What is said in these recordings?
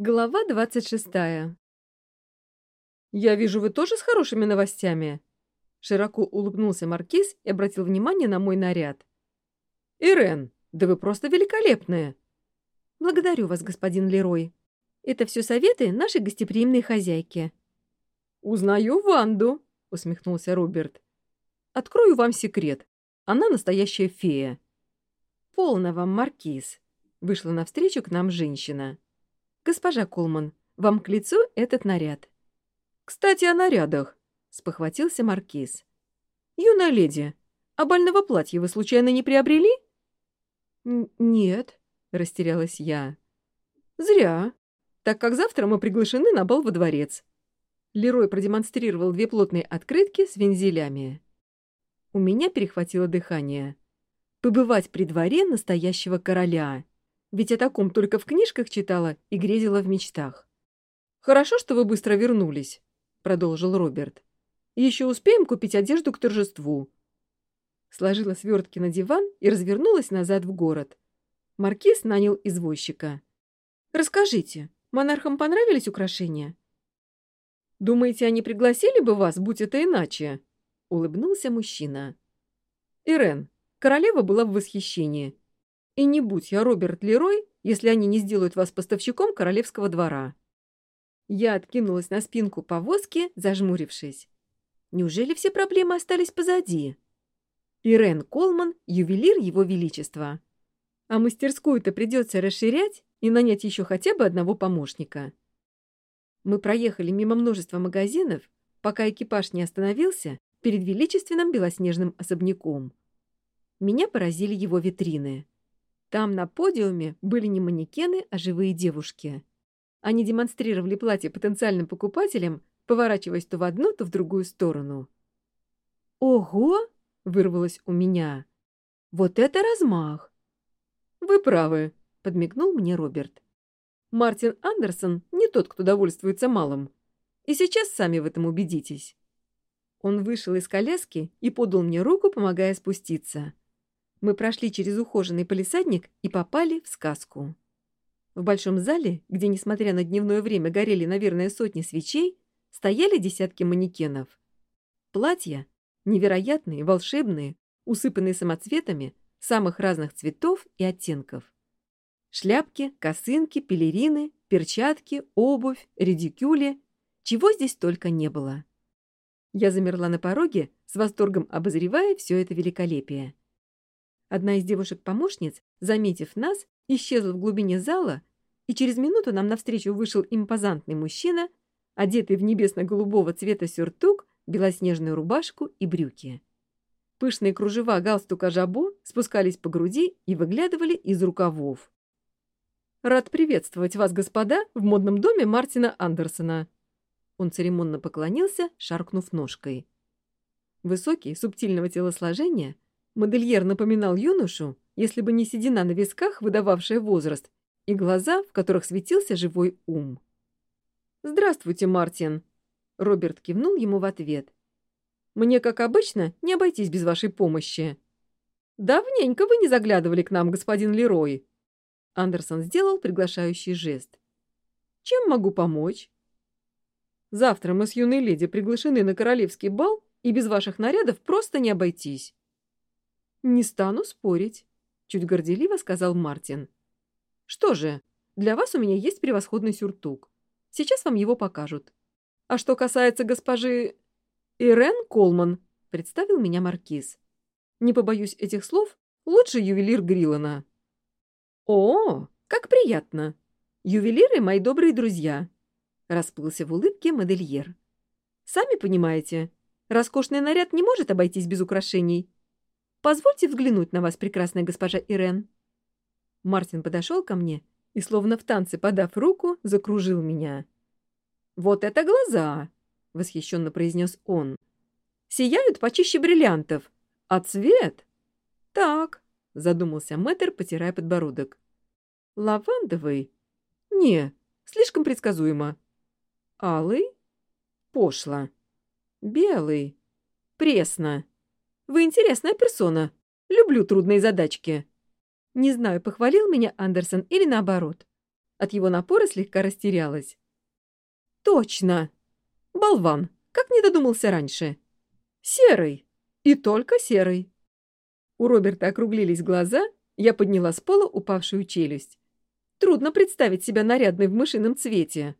Глава двадцать шестая. «Я вижу, вы тоже с хорошими новостями?» Широко улыбнулся Маркиз и обратил внимание на мой наряд. «Ирен, да вы просто великолепная!» «Благодарю вас, господин Лерой. Это все советы нашей гостеприимной хозяйки». «Узнаю Ванду», — усмехнулся Роберт. «Открою вам секрет. Она настоящая фея». «Полно вам, Маркиз», — вышла навстречу к нам женщина. «Госпожа Колман, вам к лицу этот наряд». «Кстати, о нарядах», — спохватился Маркиз. «Юная леди, а бального платья вы случайно не приобрели?» «Нет», — растерялась я. «Зря, так как завтра мы приглашены на бал во дворец». Лерой продемонстрировал две плотные открытки с вензелями. У меня перехватило дыхание. Побывать при дворе настоящего короля. ведь о таком только в книжках читала и грезила в мечтах. «Хорошо, что вы быстро вернулись», — продолжил Роберт. «Еще успеем купить одежду к торжеству». Сложила свертки на диван и развернулась назад в город. Маркиз нанял извозчика. «Расскажите, монархам понравились украшения?» «Думаете, они пригласили бы вас, будь это иначе?» — улыбнулся мужчина. «Ирен, королева была в восхищении» и не будь я Роберт Лерой, если они не сделают вас поставщиком королевского двора». Я откинулась на спинку повозки, зажмурившись. Неужели все проблемы остались позади? Ирен Колман — ювелир Его Величества. А мастерскую-то придется расширять и нанять еще хотя бы одного помощника. Мы проехали мимо множества магазинов, пока экипаж не остановился перед величественным белоснежным особняком. Меня поразили его витрины — Там на подиуме были не манекены, а живые девушки. Они демонстрировали платье потенциальным покупателям, поворачиваясь то в одну, то в другую сторону. «Ого!» — вырвалось у меня. «Вот это размах!» «Вы правы», — подмигнул мне Роберт. «Мартин Андерсон не тот, кто довольствуется малым. И сейчас сами в этом убедитесь». Он вышел из коляски и подал мне руку, помогая спуститься. Мы прошли через ухоженный полисадник и попали в сказку. В большом зале, где, несмотря на дневное время, горели, наверное, сотни свечей, стояли десятки манекенов. Платья, невероятные, волшебные, усыпанные самоцветами самых разных цветов и оттенков. Шляпки, косынки, пелерины, перчатки, обувь, редикюли. Чего здесь только не было. Я замерла на пороге, с восторгом обозревая все это великолепие. Одна из девушек-помощниц, заметив нас, исчезла в глубине зала, и через минуту нам навстречу вышел импозантный мужчина, одетый в небесно-голубого цвета сюртук, белоснежную рубашку и брюки. Пышные кружева галстука жабо спускались по груди и выглядывали из рукавов. «Рад приветствовать вас, господа, в модном доме Мартина Андерсона». Он церемонно поклонился, шаркнув ножкой. Высокий, субтильного телосложения, Модельер напоминал юношу, если бы не седина на висках, выдававшая возраст, и глаза, в которых светился живой ум. «Здравствуйте, Мартин!» Роберт кивнул ему в ответ. «Мне, как обычно, не обойтись без вашей помощи». «Давненько вы не заглядывали к нам, господин Лерой!» Андерсон сделал приглашающий жест. «Чем могу помочь?» «Завтра мы с юной леди приглашены на королевский бал, и без ваших нарядов просто не обойтись». «Не стану спорить», — чуть горделиво сказал Мартин. «Что же, для вас у меня есть превосходный сюртук. Сейчас вам его покажут. А что касается госпожи... Ирен Колман», — представил меня Маркиз. «Не побоюсь этих слов, лучший ювелир Гриллана». «О, как приятно! Ювелиры — мои добрые друзья», — расплылся в улыбке модельер. «Сами понимаете, роскошный наряд не может обойтись без украшений». Позвольте взглянуть на вас, прекрасная госпожа Ирен». Мартин подошел ко мне и, словно в танце подав руку, закружил меня. «Вот это глаза!» — восхищенно произнес он. «Сияют почище бриллиантов. А цвет?» «Так», — задумался мэтр, потирая подбородок. «Лавандовый?» «Не, слишком предсказуемо». «Алый?» «Пошло». «Белый?» «Пресно». Вы интересная персона. Люблю трудные задачки. Не знаю, похвалил меня Андерсон или наоборот. От его напора слегка растерялась. «Точно! Болван! Как не додумался раньше! Серый! И только серый!» У Роберта округлились глаза, я подняла с пола упавшую челюсть. Трудно представить себя нарядной в мышином цвете.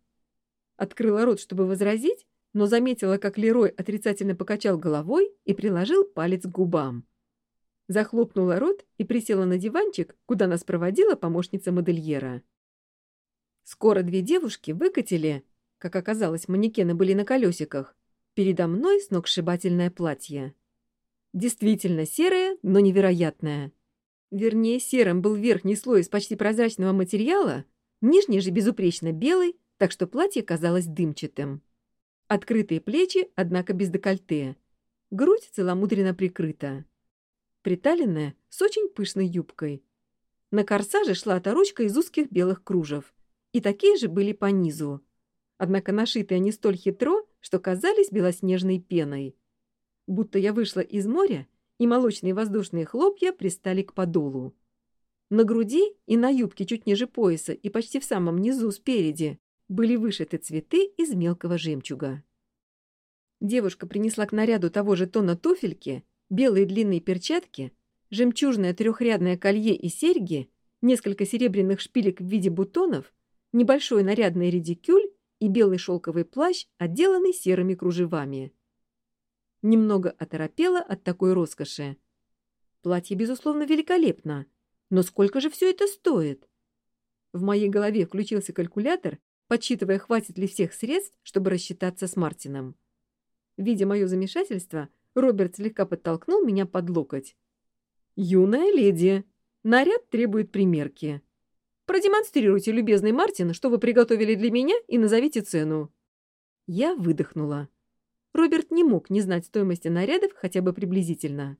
Открыла рот, чтобы возразить, но заметила, как Лерой отрицательно покачал головой и приложил палец к губам. Захлопнула рот и присела на диванчик, куда нас проводила помощница модельера. Скоро две девушки выкатили, как оказалось, манекены были на колесиках, передо мной сногсшибательное платье. Действительно серое, но невероятное. Вернее, серым был верхний слой из почти прозрачного материала, нижний же безупречно белый, так что платье казалось дымчатым открытые плечи, однако без декольте. Грудь целомудренно прикрыта. Приталенная, с очень пышной юбкой. На корсаже шла оторочка из узких белых кружев. И такие же были по низу. Однако нашиты они столь хитро, что казались белоснежной пеной. Будто я вышла из моря, и молочные воздушные хлопья пристали к подолу. На груди и на юбке чуть ниже пояса и почти в самом низу спереди были вышиты цветы из мелкого жемчуга. Девушка принесла к наряду того же тона туфельки, белые длинные перчатки, жемчужное трехрядное колье и серьги, несколько серебряных шпилек в виде бутонов, небольшой нарядный редикюль и белый шелковый плащ, отделанный серыми кружевами. Немного оторопела от такой роскоши. Платье, безусловно, великолепно. Но сколько же все это стоит? В моей голове включился калькулятор, подсчитывая, хватит ли всех средств, чтобы рассчитаться с Мартином. Видя мое замешательство, Роберт слегка подтолкнул меня под локоть. «Юная леди, наряд требует примерки. Продемонстрируйте, любезный Мартин, что вы приготовили для меня, и назовите цену». Я выдохнула. Роберт не мог не знать стоимости нарядов хотя бы приблизительно.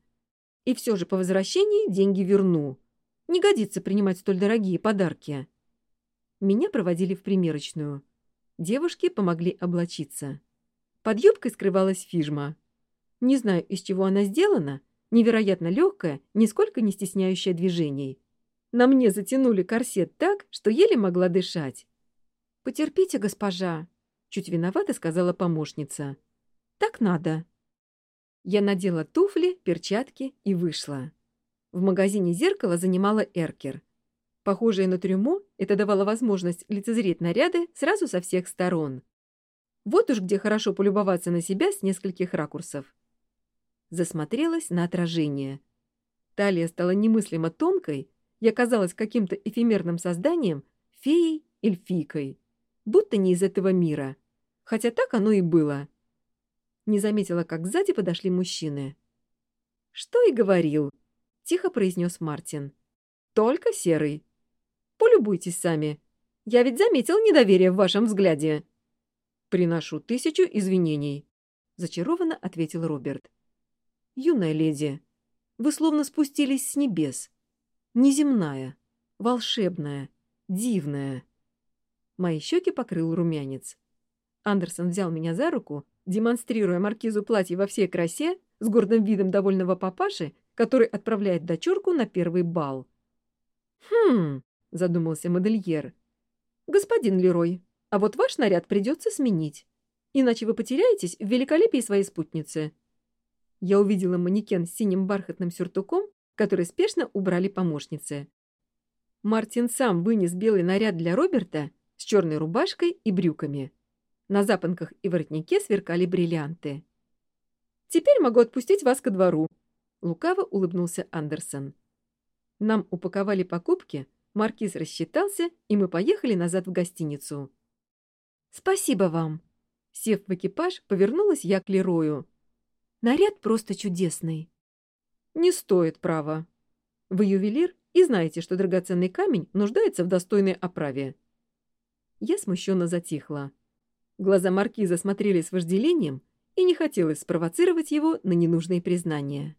И все же по возвращении деньги верну. Не годится принимать столь дорогие подарки. Меня проводили в примерочную. Девушки помогли облачиться. Под юбкой скрывалась фижма. Не знаю, из чего она сделана. Невероятно легкая, нисколько не стесняющая движений. На мне затянули корсет так, что еле могла дышать. «Потерпите, госпожа», — чуть виновата сказала помощница. «Так надо». Я надела туфли, перчатки и вышла. В магазине зеркало занимала Эркер — Похожее на трюмо, это давало возможность лицезреть наряды сразу со всех сторон. Вот уж где хорошо полюбоваться на себя с нескольких ракурсов. Засмотрелась на отражение. Талия стала немыслимо тонкой, я казалась каким-то эфемерным созданием, феей, эльфийкой. Будто не из этого мира. Хотя так оно и было. Не заметила, как сзади подошли мужчины. «Что и говорил», — полюбуйтесь сами. Я ведь заметил недоверие в вашем взгляде». «Приношу тысячу извинений», — зачарованно ответил Роберт. «Юная леди, вы словно спустились с небес. Неземная, волшебная, дивная». Мои щеки покрыл румянец. Андерсон взял меня за руку, демонстрируя маркизу платье во всей красе с гордым видом довольного папаши, который отправляет дочурку на первый бал. «Хм, задумался модельер. «Господин Лерой, а вот ваш наряд придется сменить, иначе вы потеряетесь в великолепии своей спутницы». Я увидела манекен с синим бархатным сюртуком, который спешно убрали помощницы. Мартин сам вынес белый наряд для Роберта с черной рубашкой и брюками. На запонках и воротнике сверкали бриллианты. «Теперь могу отпустить вас ко двору», — лукаво улыбнулся Андерсон. Нам упаковали покупки, Маркиз рассчитался, и мы поехали назад в гостиницу. «Спасибо вам!» Сев в экипаж, повернулась я к Лерою. «Наряд просто чудесный!» «Не стоит, право. Вы ювелир и знаете, что драгоценный камень нуждается в достойной оправе». Я смущенно затихла. Глаза Маркиза смотрели с вожделением, и не хотелось спровоцировать его на ненужные признания.